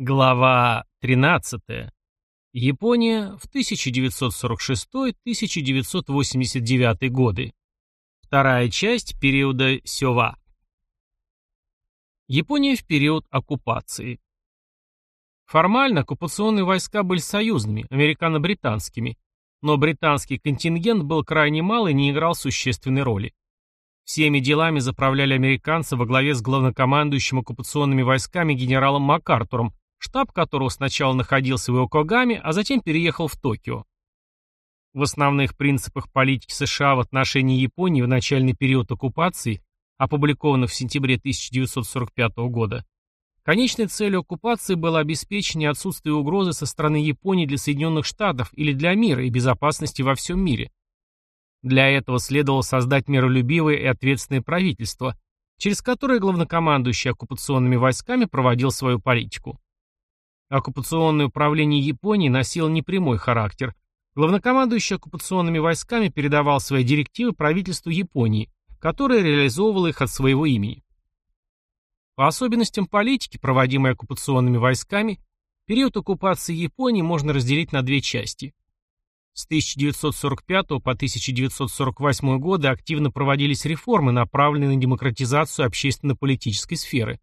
Глава 13. Япония в 1946-1989 годы. Вторая часть периода Сёва. Япония в период оккупации. Формально оккупационные войска были союзными, американо-британскими, но британский контингент был крайне мал и не играл существенной роли. Всеми делами заправляли американцы во главе с главнокомандующим оккупационными войсками генералом МакАртуром, штаб которого сначала находился в Иокогаме, а затем переехал в Токио. В основных принципах политики США в отношении Японии в начальный период оккупации, опубликованных в сентябре 1945 года, конечной целью оккупации было обеспечение отсутствия угрозы со стороны Японии для Соединенных Штатов или для мира и безопасности во всем мире. Для этого следовало создать миролюбивое и ответственное правительство, через которое главнокомандующий оккупационными войсками проводил свою политику. Оккупационное управление Японии носило непрямой характер. Главнокомандующий оккупационными войсками передавал свои директивы правительству Японии, которое реализовывало их от своего имени. По особенностям политики, проводимой оккупационными войсками, период оккупации Японии можно разделить на две части. С 1945 по 1948 годы активно проводились реформы, направленные на демократизацию общественно-политической сферы.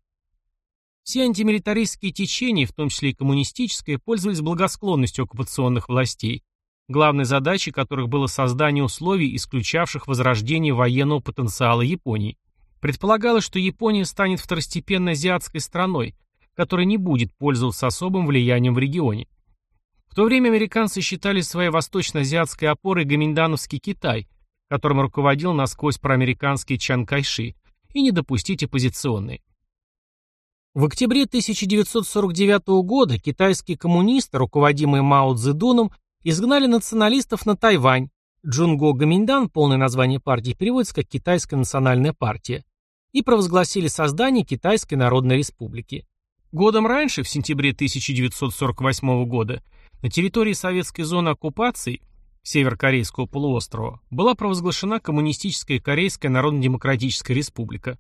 Все антимилитаристские течения, в том числе и коммунистическое, пользовались благосклонностью оккупационных властей, главной задачей которых было создание условий, исключавших возрождение военного потенциала Японии. Предполагалось, что Япония станет второстепенной азиатской страной, которая не будет пользоваться особым влиянием в регионе. В то время американцы считали своей восточно-азиатской опорой гоминдановский Китай, которым руководил насквозь проамериканский Чан Кайши, и не допустить оппозиционные. В октябре 1949 года китайские коммунисты, руководимые Мао Цзэдуном, изгнали националистов на Тайвань. Джунго Гоминдан, полное название партии, переводится как «Китайская национальная партия», и провозгласили создание Китайской Народной Республики. Годом раньше, в сентябре 1948 года, на территории советской зоны оккупации Северокорейского полуострова была провозглашена Коммунистическая Корейская Народно-Демократическая Республика.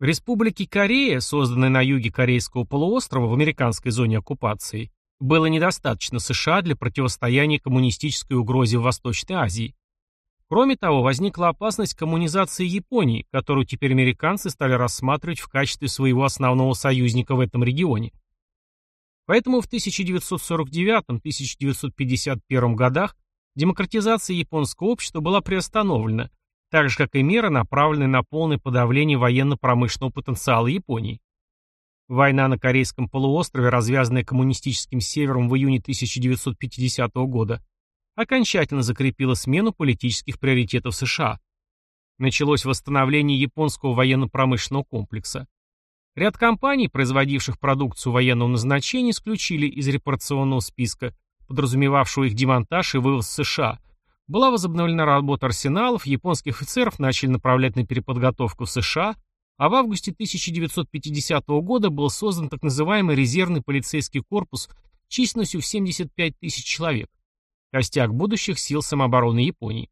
Республике Корея, созданной на юге Корейского полуострова в американской зоне оккупации, было недостаточно США для противостояния коммунистической угрозе в Восточной Азии. Кроме того, возникла опасность коммунизации Японии, которую теперь американцы стали рассматривать в качестве своего основного союзника в этом регионе. Поэтому в 1949-1951 годах демократизация японского общества была приостановлена, так же как и меры, направленные на полное подавление военно-промышленного потенциала Японии. Война на Корейском полуострове, развязанная коммунистическим севером в июне 1950 года, окончательно закрепила смену политических приоритетов США. Началось восстановление японского военно-промышленного комплекса. Ряд компаний, производивших продукцию военного назначения, исключили из репарационного списка, подразумевавшего их демонтаж и вывоз в США, была возобновлена работа арсеналов, японских офицеров начали направлять на переподготовку в США, а в августе 1950 года был создан так называемый резервный полицейский корпус численностью в 75 тысяч человек, костяк будущих сил самообороны Японии.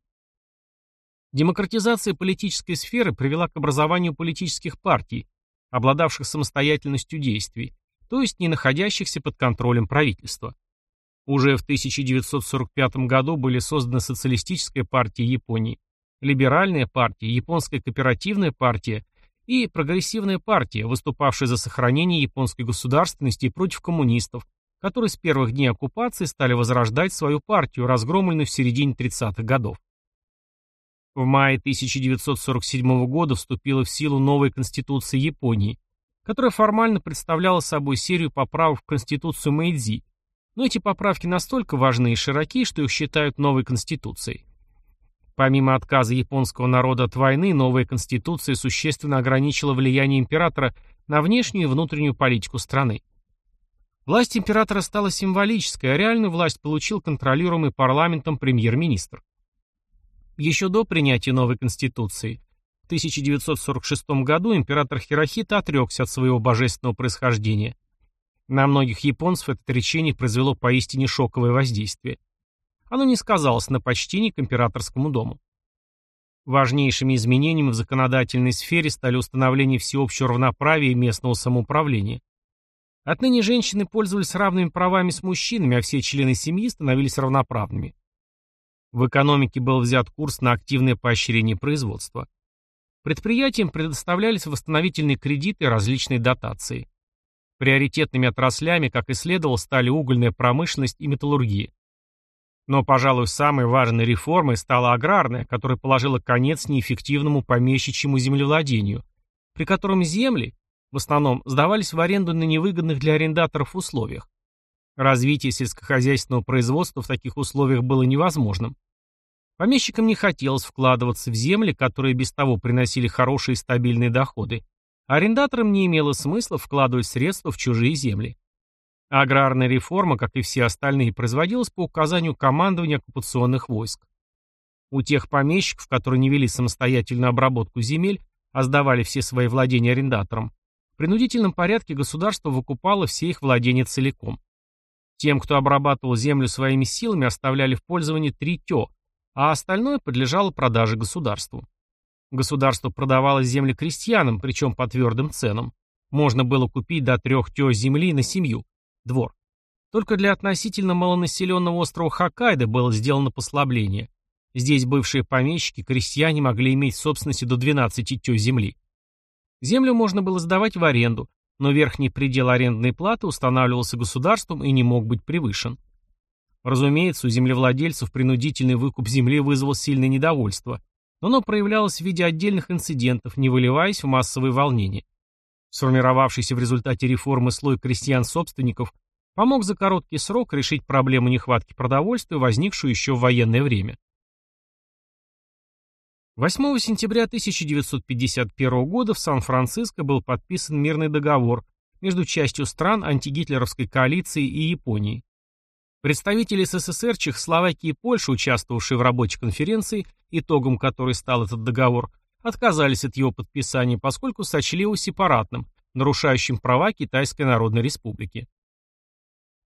Демократизация политической сферы привела к образованию политических партий, обладавших самостоятельностью действий, то есть не находящихся под контролем правительства. Уже в 1945 году были созданы Социалистическая партия Японии, Либеральная партия, Японская кооперативная партия и Прогрессивная партия, выступавшая за сохранение японской государственности и против коммунистов, которые с первых дней оккупации стали возрождать свою партию, разгромленную в середине 30-х годов. В мае 1947 года вступила в силу новая Конституция Японии, которая формально представляла собой серию поправок в Конституцию Мэйдзи, но эти поправки настолько важны и широки, что их считают новой конституцией. Помимо отказа японского народа от войны, новая конституция существенно ограничила влияние императора на внешнюю и внутреннюю политику страны. Власть императора стала символической, а реальную власть получил контролируемый парламентом премьер-министр. Еще до принятия новой конституции, в 1946 году император Хирохита отрекся от своего божественного происхождения – на многих японцев это речение произвело поистине шоковое воздействие. Оно не сказалось на почтении к императорскому дому. Важнейшими изменениями в законодательной сфере стали установление всеобщего равноправия и местного самоуправления. Отныне женщины пользовались равными правами с мужчинами, а все члены семьи становились равноправными. В экономике был взят курс на активное поощрение производства. Предприятиям предоставлялись восстановительные кредиты и различные дотации. Приоритетными отраслями, как и следовало, стали угольная промышленность и металлургия. Но, пожалуй, самой важной реформой стала аграрная, которая положила конец неэффективному помещичьему землевладению, при котором земли, в основном, сдавались в аренду на невыгодных для арендаторов условиях. Развитие сельскохозяйственного производства в таких условиях было невозможным. Помещикам не хотелось вкладываться в земли, которые без того приносили хорошие и стабильные доходы, арендаторам не имело смысла вкладывать средства в чужие земли. Аграрная реформа, как и все остальные, производилась по указанию командования оккупационных войск. У тех помещиков, которые не вели самостоятельную обработку земель, а сдавали все свои владения арендаторам, в принудительном порядке государство выкупало все их владения целиком. Тем, кто обрабатывал землю своими силами, оставляли в пользовании три тё, а остальное подлежало продаже государству. Государство продавало земли крестьянам, причем по твердым ценам. Можно было купить до трех тё земли на семью, двор. Только для относительно малонаселенного острова Хоккайдо было сделано послабление. Здесь бывшие помещики, крестьяне могли иметь в собственности до 12 тё земли. Землю можно было сдавать в аренду, но верхний предел арендной платы устанавливался государством и не мог быть превышен. Разумеется, у землевладельцев принудительный выкуп земли вызвал сильное недовольство, но оно проявлялось в виде отдельных инцидентов, не выливаясь в массовые волнения. Сформировавшийся в результате реформы слой крестьян-собственников помог за короткий срок решить проблему нехватки продовольствия, возникшую еще в военное время. 8 сентября 1951 года в Сан-Франциско был подписан мирный договор между частью стран антигитлеровской коалиции и Японией. Представители СССР, Чехословакии и Польши, участвовавшие в рабочей конференции, итогом которой стал этот договор, отказались от его подписания, поскольку сочли его сепаратным, нарушающим права Китайской Народной Республики.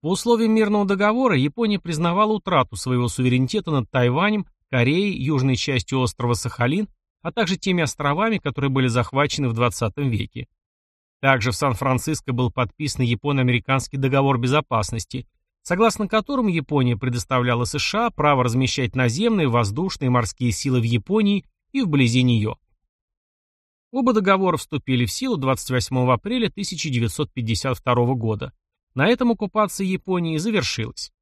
По условиям мирного договора Япония признавала утрату своего суверенитета над Тайванем, Кореей, южной частью острова Сахалин, а также теми островами, которые были захвачены в 20 веке. Также в Сан-Франциско был подписан Японо-американский договор безопасности, согласно которому Япония предоставляла США право размещать наземные, воздушные и морские силы в Японии и вблизи нее. Оба договора вступили в силу 28 апреля 1952 года. На этом оккупация Японии завершилась.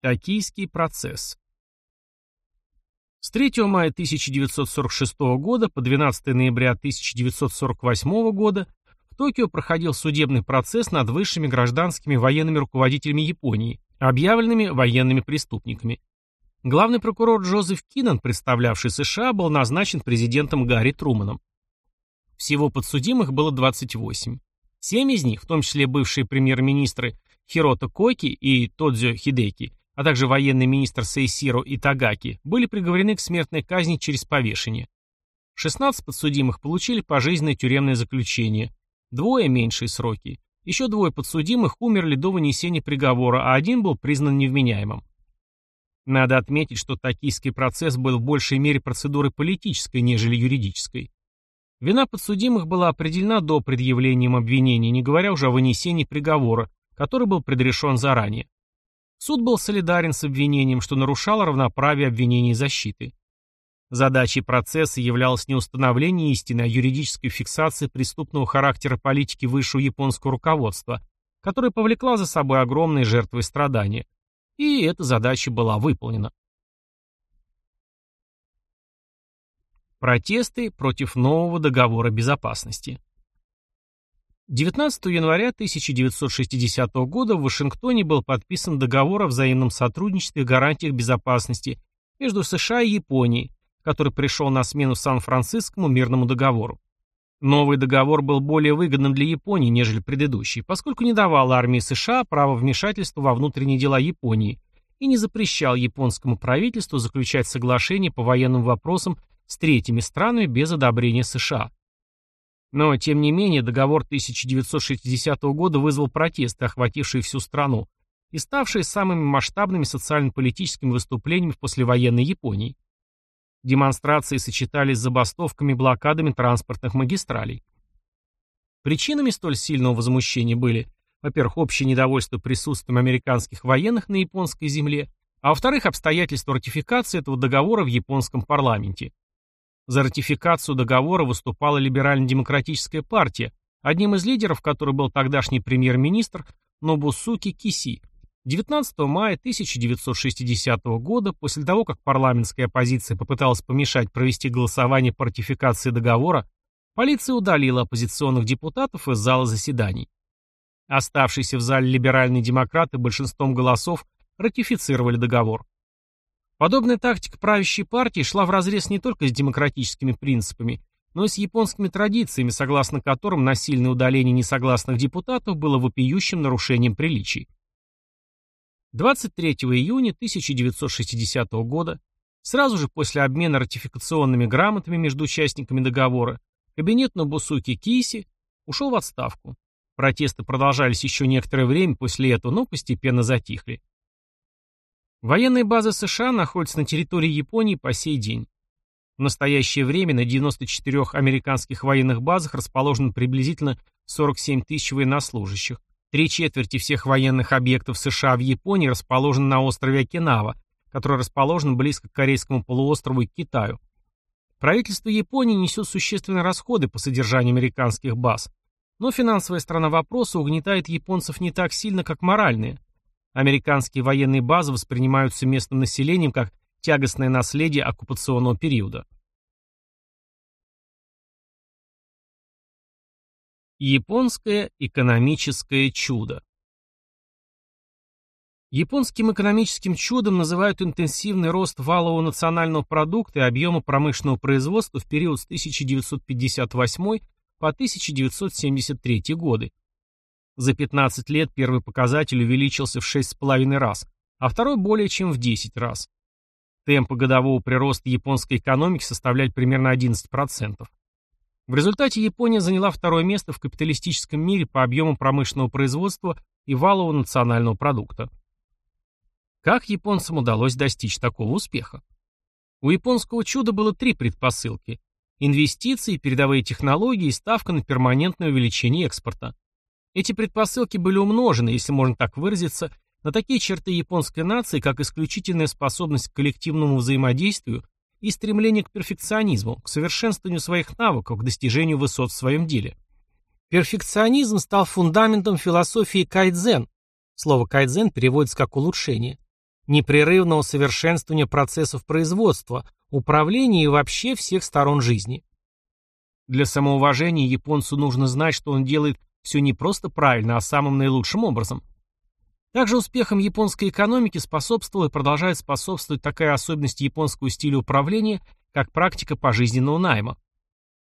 Токийский процесс С 3 мая 1946 года по 12 ноября 1948 года Токио проходил судебный процесс над высшими гражданскими военными руководителями Японии, объявленными военными преступниками. Главный прокурор Джозеф Киннон, представлявший США, был назначен президентом Гарри Труманом. Всего подсудимых было 28. Семь из них, в том числе бывшие премьер-министры Хирото Койки и Тодзё Хидеки, а также военный министр Сейсиро Итагаки, были приговорены к смертной казни через повешение. 16 подсудимых получили пожизненное тюремное заключение, двое – меньшие сроки. Еще двое подсудимых умерли до вынесения приговора, а один был признан невменяемым. Надо отметить, что токийский процесс был в большей мере процедурой политической, нежели юридической. Вина подсудимых была определена до предъявления им обвинений, не говоря уже о вынесении приговора, который был предрешен заранее. Суд был солидарен с обвинением, что нарушало равноправие обвинений и защиты. Задачей процесса являлось не установление истины, а юридической фиксации преступного характера политики высшего японского руководства, которая повлекла за собой огромные жертвы и страдания, и эта задача была выполнена. Протесты против нового договора безопасности. 19 января 1960 года в Вашингтоне был подписан договор о взаимном сотрудничестве и гарантиях безопасности между США и Японией, который пришел на смену Сан-Францискому мирному договору. Новый договор был более выгодным для Японии, нежели предыдущий, поскольку не давал армии США права вмешательства во внутренние дела Японии и не запрещал японскому правительству заключать соглашения по военным вопросам с третьими странами без одобрения США. Но, тем не менее, договор 1960 года вызвал протесты, охватившие всю страну, и ставшие самыми масштабными социально-политическими выступлениями в послевоенной Японии. Демонстрации сочетались с забастовками и блокадами транспортных магистралей. Причинами столь сильного возмущения были, во-первых, общее недовольство присутствием американских военных на японской земле, а во-вторых, обстоятельства ратификации этого договора в японском парламенте. За ратификацию договора выступала либерально-демократическая партия, одним из лидеров которой был тогдашний премьер-министр Нобусуки Киси. 19 мая 1960 года, после того, как парламентская оппозиция попыталась помешать провести голосование по ратификации договора, полиция удалила оппозиционных депутатов из зала заседаний. Оставшиеся в зале либеральные демократы большинством голосов ратифицировали договор. Подобная тактика правящей партии шла вразрез не только с демократическими принципами, но и с японскими традициями, согласно которым насильное удаление несогласных депутатов было вопиющим нарушением приличий. 23 июня 1960 года, сразу же после обмена ратификационными грамотами между участниками договора, кабинет Нобусуки Киси ушел в отставку. Протесты продолжались еще некоторое время после этого, но постепенно затихли. Военные базы США находятся на территории Японии по сей день. В настоящее время на 94 американских военных базах расположено приблизительно 47 тысяч военнослужащих. Три четверти всех военных объектов США в Японии расположены на острове Окинава, который расположен близко к Корейскому полуострову и Китаю. Правительство Японии несет существенные расходы по содержанию американских баз, но финансовая сторона вопроса угнетает японцев не так сильно, как моральные. Американские военные базы воспринимаются местным населением как тягостное наследие оккупационного периода. Японское экономическое чудо Японским экономическим чудом называют интенсивный рост валового национального продукта и объема промышленного производства в период с 1958 по 1973 годы. За 15 лет первый показатель увеличился в 6,5 раз, а второй более чем в 10 раз. Темпы годового прироста японской экономики составляли примерно 11%. В результате Япония заняла второе место в капиталистическом мире по объему промышленного производства и валового национального продукта. Как японцам удалось достичь такого успеха? У японского чуда было три предпосылки – инвестиции, передовые технологии и ставка на перманентное увеличение экспорта. Эти предпосылки были умножены, если можно так выразиться, на такие черты японской нации, как исключительная способность к коллективному взаимодействию и стремление к перфекционизму, к совершенствованию своих навыков, к достижению высот в своем деле. Перфекционизм стал фундаментом философии кайдзен. Слово кайдзен переводится как улучшение. Непрерывного совершенствования процессов производства, управления и вообще всех сторон жизни. Для самоуважения японцу нужно знать, что он делает все не просто правильно, а самым наилучшим образом. Также успехам японской экономики способствовала и продолжает способствовать такая особенность японского стиля управления, как практика пожизненного найма.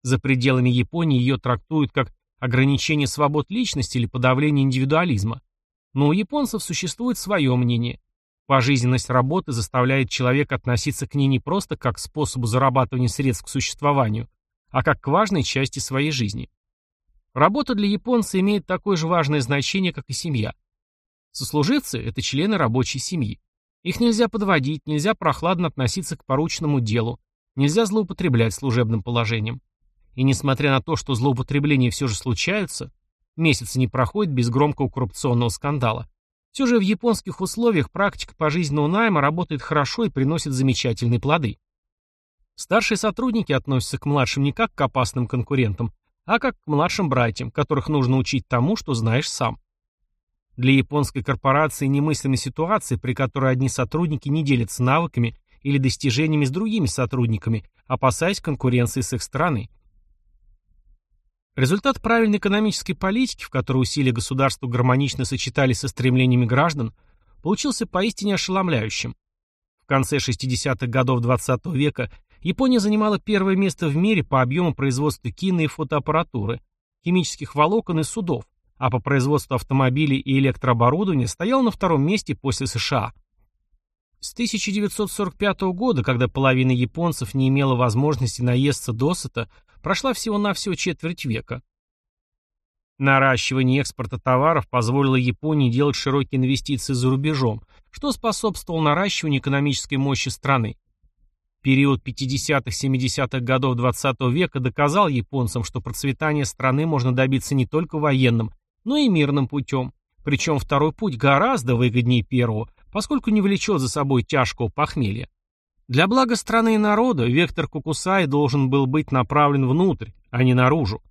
За пределами Японии ее трактуют как ограничение свобод личности или подавление индивидуализма. Но у японцев существует свое мнение. Пожизненность работы заставляет человека относиться к ней не просто как к способу зарабатывания средств к существованию, а как к важной части своей жизни. Работа для японца имеет такое же важное значение, как и семья. Сослуживцы – это члены рабочей семьи. Их нельзя подводить, нельзя прохладно относиться к порученному делу, нельзя злоупотреблять служебным положением. И несмотря на то, что злоупотребления все же случаются, месяцы не проходит без громкого коррупционного скандала, все же в японских условиях практика пожизненного найма работает хорошо и приносит замечательные плоды. Старшие сотрудники относятся к младшим не как к опасным конкурентам, а как к младшим братьям, которых нужно учить тому, что знаешь сам. Для японской корпорации немыслимой ситуации, при которой одни сотрудники не делятся навыками или достижениями с другими сотрудниками, опасаясь конкуренции с их стороны. Результат правильной экономической политики, в которой усилия государства гармонично сочетались со стремлениями граждан, получился поистине ошеломляющим. В конце 60-х годов XX -го века Япония занимала первое место в мире по объему производства кино и фотоаппаратуры, химических волокон и судов, а по производству автомобилей и электрооборудования стоял на втором месте после США. С 1945 года, когда половина японцев не имела возможности наесться досыта, прошла всего-навсего четверть века. Наращивание экспорта товаров позволило Японии делать широкие инвестиции за рубежом, что способствовало наращиванию экономической мощи страны. Период 50-70-х годов XX века доказал японцам, что процветание страны можно добиться не только военным, но и мирным путем. Причем второй путь гораздо выгоднее первого, поскольку не влечет за собой тяжкого похмелья. Для блага страны и народа вектор Кукусай должен был быть направлен внутрь, а не наружу.